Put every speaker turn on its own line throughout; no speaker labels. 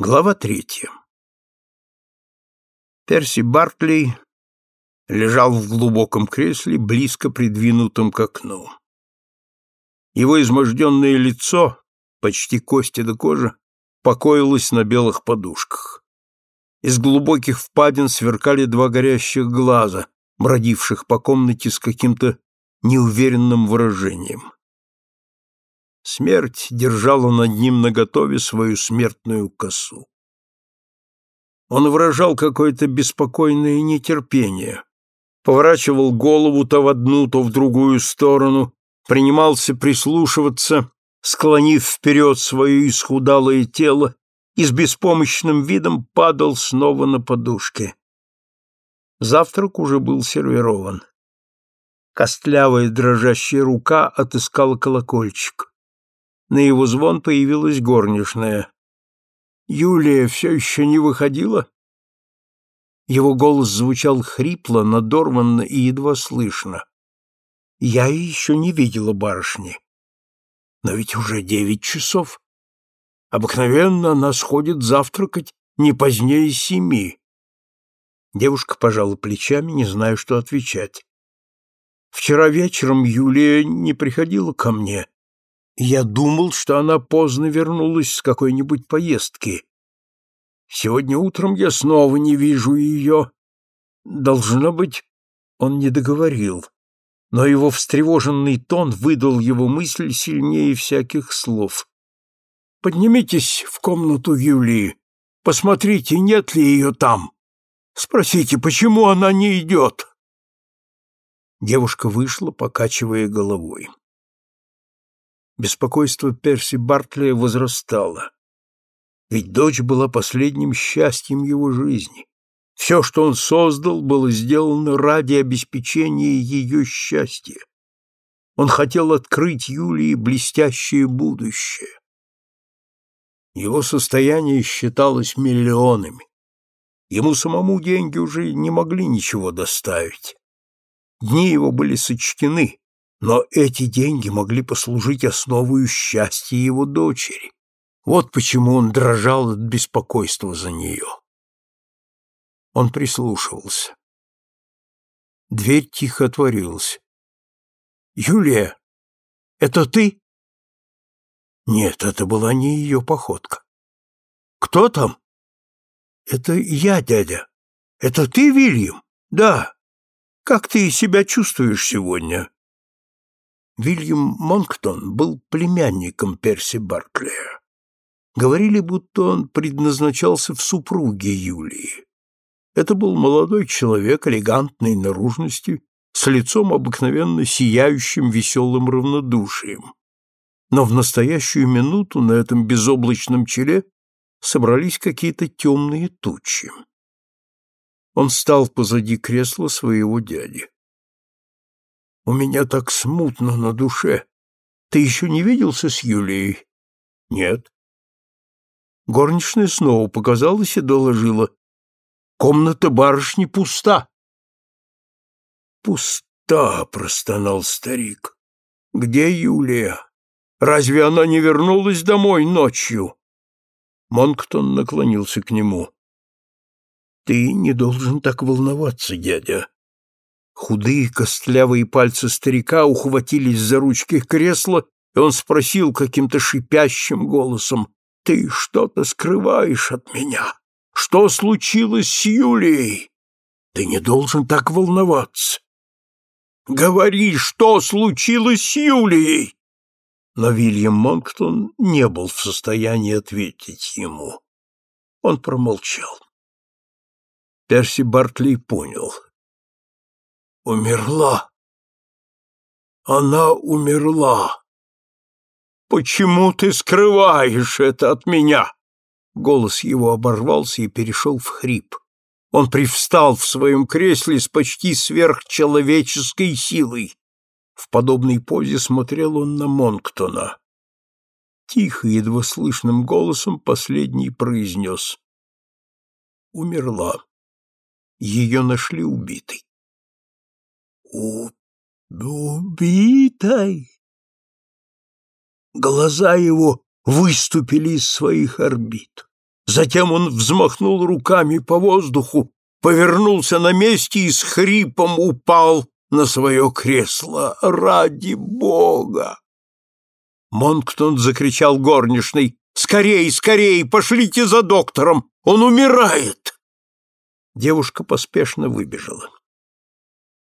Глава третья. Перси Бартли лежал в глубоком кресле, близко придвинутом к окну. Его изможденное лицо, почти кости до кожи, покоилось на белых подушках. Из глубоких впадин сверкали два горящих глаза, бродивших по комнате с каким-то неуверенным выражением. Смерть держала над ним наготове свою смертную косу. Он выражал какое-то беспокойное нетерпение, поворачивал голову то в одну, то в другую сторону, принимался прислушиваться, склонив вперед свое исхудалое тело и с беспомощным видом падал снова на подушке. Завтрак уже был сервирован. Костлявая дрожащая рука отыскала колокольчик. На его звон появилась горничная. «Юлия все еще не выходила?» Его голос звучал хрипло, надорванно и едва слышно. «Я еще не видела барышни. Но ведь уже девять часов. Обыкновенно она сходит завтракать не позднее семи». Девушка пожала плечами, не зная, что отвечать. «Вчера вечером Юлия не приходила ко мне. Я думал, что она поздно вернулась с какой-нибудь поездки. Сегодня утром я снова не вижу ее. Должно быть, он не договорил, но его встревоженный тон выдал его мысль сильнее всяких слов. Поднимитесь в комнату Юлии, посмотрите, нет ли ее там. Спросите, почему она не идет. Девушка вышла, покачивая головой. Беспокойство Перси Бартли возрастало. Ведь дочь была последним счастьем его жизни. Все, что он создал, было сделано ради обеспечения ее счастья. Он хотел открыть Юлии блестящее будущее. Его состояние считалось миллионами. Ему самому деньги уже не могли ничего доставить. Дни его были сочтены, но эти деньги могли послужить основой счастья его дочери. Вот почему он дрожал от беспокойства за нее. Он прислушивался. Дверь тихо отворилась. «Юлия, это ты?» Нет, это была не ее походка. «Кто там?» «Это я, дядя. Это ты, Вильям?» «Да. Как ты себя чувствуешь сегодня?» Вильям Монктон был племянником Перси Барклия. Говорили, будто он предназначался в супруге Юлии. Это был молодой человек элегантной наружности, с лицом обыкновенно сияющим веселым равнодушием. Но в настоящую минуту на этом безоблачном челе собрались какие-то темные тучи. Он стал позади кресла своего дяди. У меня так смутно на душе. Ты еще не виделся с Юлией? Нет. Горничная снова показалась и доложила. Комната барышни пуста. Пуста, простонал старик. Где Юлия? Разве она не вернулась домой ночью? Монктон наклонился к нему. Ты не должен так волноваться, дядя. Худые костлявые пальцы старика ухватились за ручки кресла, и он спросил каким-то шипящим голосом, «Ты что-то скрываешь от меня? Что случилось с Юлией? Ты не должен так волноваться. Говори, что случилось с Юлией!» Но Вильям Монктон не был в состоянии ответить ему. Он промолчал. Перси Бартли понял — Умерла. Она умерла. Почему ты скрываешь это от меня? Голос его оборвался и перешел в хрип. Он привстал в своем кресле с почти сверхчеловеческой силой. В подобной позе смотрел он на Монктона. Тихо, едва слышным голосом последний произнес. Умерла. Ее нашли убитой убитой. Глаза его выступили из своих орбит. Затем он взмахнул руками по воздуху, повернулся на месте и с хрипом упал на свое кресло. «Ради Бога!» Монктон закричал горничной. «Скорей, скорей, пошлите за доктором! Он умирает!» Девушка поспешно выбежала.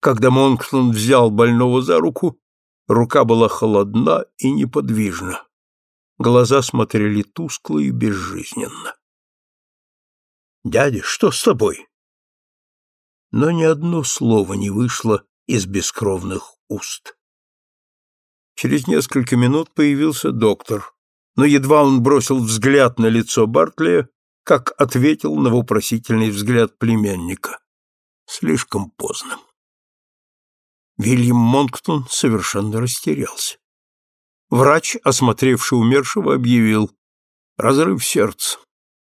Когда Монктон взял больного за руку, рука была холодна и неподвижна. Глаза смотрели тускло и безжизненно. «Дядя, что с тобой?» Но ни одно слово не вышло из бескровных уст. Через несколько минут появился доктор, но едва он бросил взгляд на лицо Бартлия, как ответил на вопросительный взгляд племянника. Слишком поздно. Вильям Монктон совершенно растерялся. Врач, осмотревший умершего, объявил «разрыв сердца».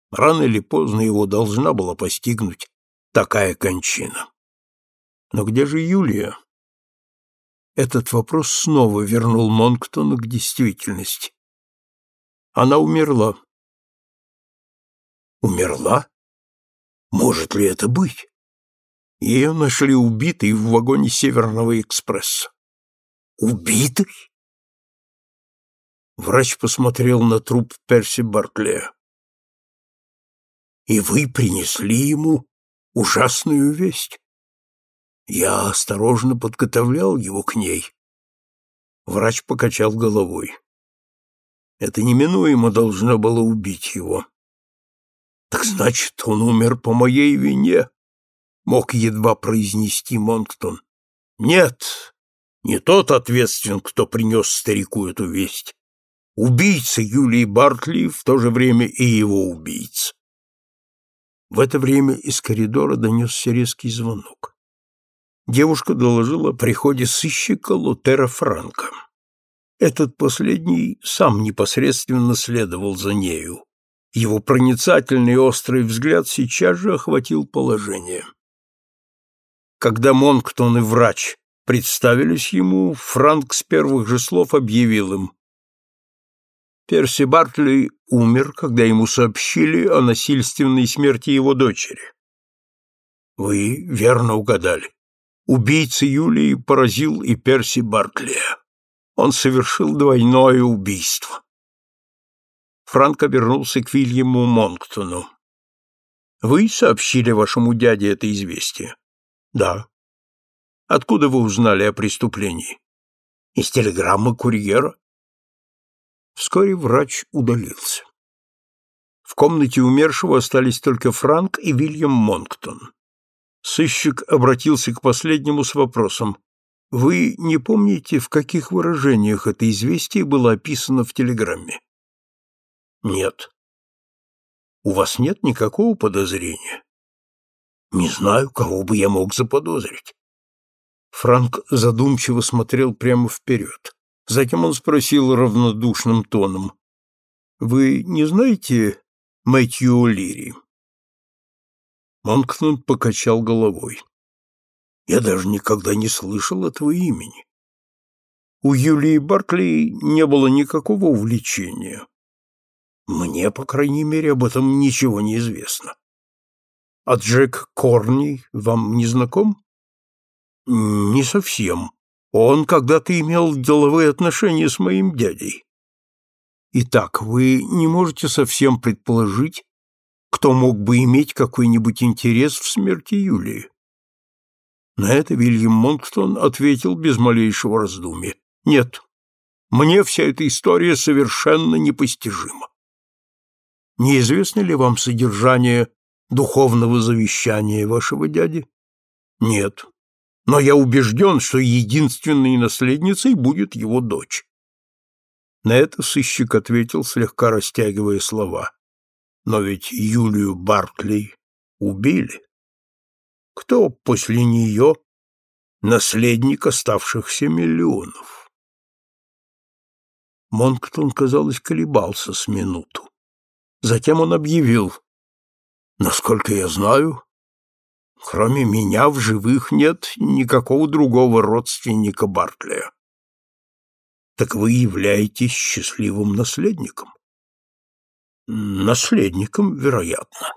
Рано или поздно его должна была постигнуть такая кончина. Но где же Юлия? Этот вопрос снова вернул Монктона к действительности. Она умерла. Умерла? Может ли это быть? Ее нашли убитой в вагоне Северного экспресса. Убитой? Врач посмотрел на труп Перси Барклея. И вы принесли ему ужасную весть. Я осторожно подготовлял его к ней. Врач покачал головой. Это неминуемо должно было убить его. Так значит, он умер по моей вине, мог едва произнести Монктон. Нет, не тот ответственен, кто принес старику эту весть. Убийца Юлии Бартли в то же время и его убийца. В это время из коридора донесся резкий звонок. Девушка доложила о приходе сыщика Лутера Франка. Этот последний сам непосредственно следовал за нею. Его проницательный острый взгляд сейчас же охватил положение. Когда Монктон и врач представились ему, Франк с первых же слов объявил им Перси Бартли умер, когда ему сообщили о насильственной смерти его дочери. Вы верно угадали. Убийца Юлии поразил и Перси Бартли. Он совершил двойное убийство. Франк обернулся к Вильяму Монктону. Вы сообщили вашему дяде это известие? Да. Откуда вы узнали о преступлении? Из телеграммы курьера. Вскоре врач удалился. В комнате умершего остались только Франк и Вильям Монктон. Сыщик обратился к последнему с вопросом. «Вы не помните, в каких выражениях это известие было описано в телеграмме?» «Нет». «У вас нет никакого подозрения?» «Не знаю, кого бы я мог заподозрить». Франк задумчиво смотрел прямо вперед. Затем он спросил равнодушным тоном. «Вы не знаете Мэтью Лири?» Монкнут покачал головой. «Я даже никогда не слышал этого имени. У Юлии Баркли не было никакого увлечения. Мне, по крайней мере, об этом ничего не известно. А Джек Корни вам не знаком? Не совсем. Он когда-то имел деловые отношения с моим дядей. Итак, вы не можете совсем предположить, кто мог бы иметь какой-нибудь интерес в смерти Юлии? На это Вильям Монктон ответил без малейшего раздумья. Нет, мне вся эта история совершенно непостижима. Неизвестно ли вам содержание духовного завещания вашего дяди? Нет но я убежден, что единственной наследницей будет его дочь. На это сыщик ответил, слегка растягивая слова. Но ведь Юлию Баркли убили. Кто после нее наследник оставшихся миллионов? Монктон, казалось, колебался с минуту. Затем он объявил, «Насколько я знаю, Кроме меня в живых нет никакого другого родственника Бартлия. Так вы являетесь счастливым наследником. Наследником, вероятно.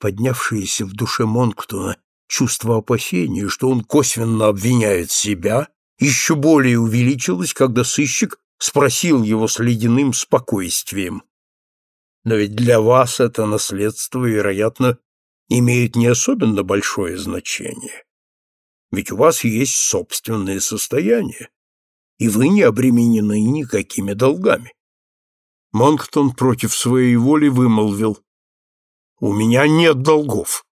Поднявшееся в душе Монктона чувство опасения, что он косвенно обвиняет себя, еще более увеличилось, когда сыщик спросил его с ледяным спокойствием. Но ведь для вас это наследство, вероятно, имеет не особенно большое значение. Ведь у вас есть собственное состояние, и вы не обременены никакими долгами. Монктон против своей воли вымолвил. «У меня нет долгов».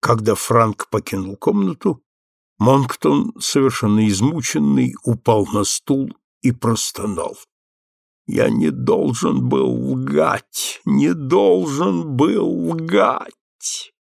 Когда Франк покинул комнату, Монктон, совершенно измученный, упал на стул и простонал. «Я не должен был лгать, не должен был лгать!»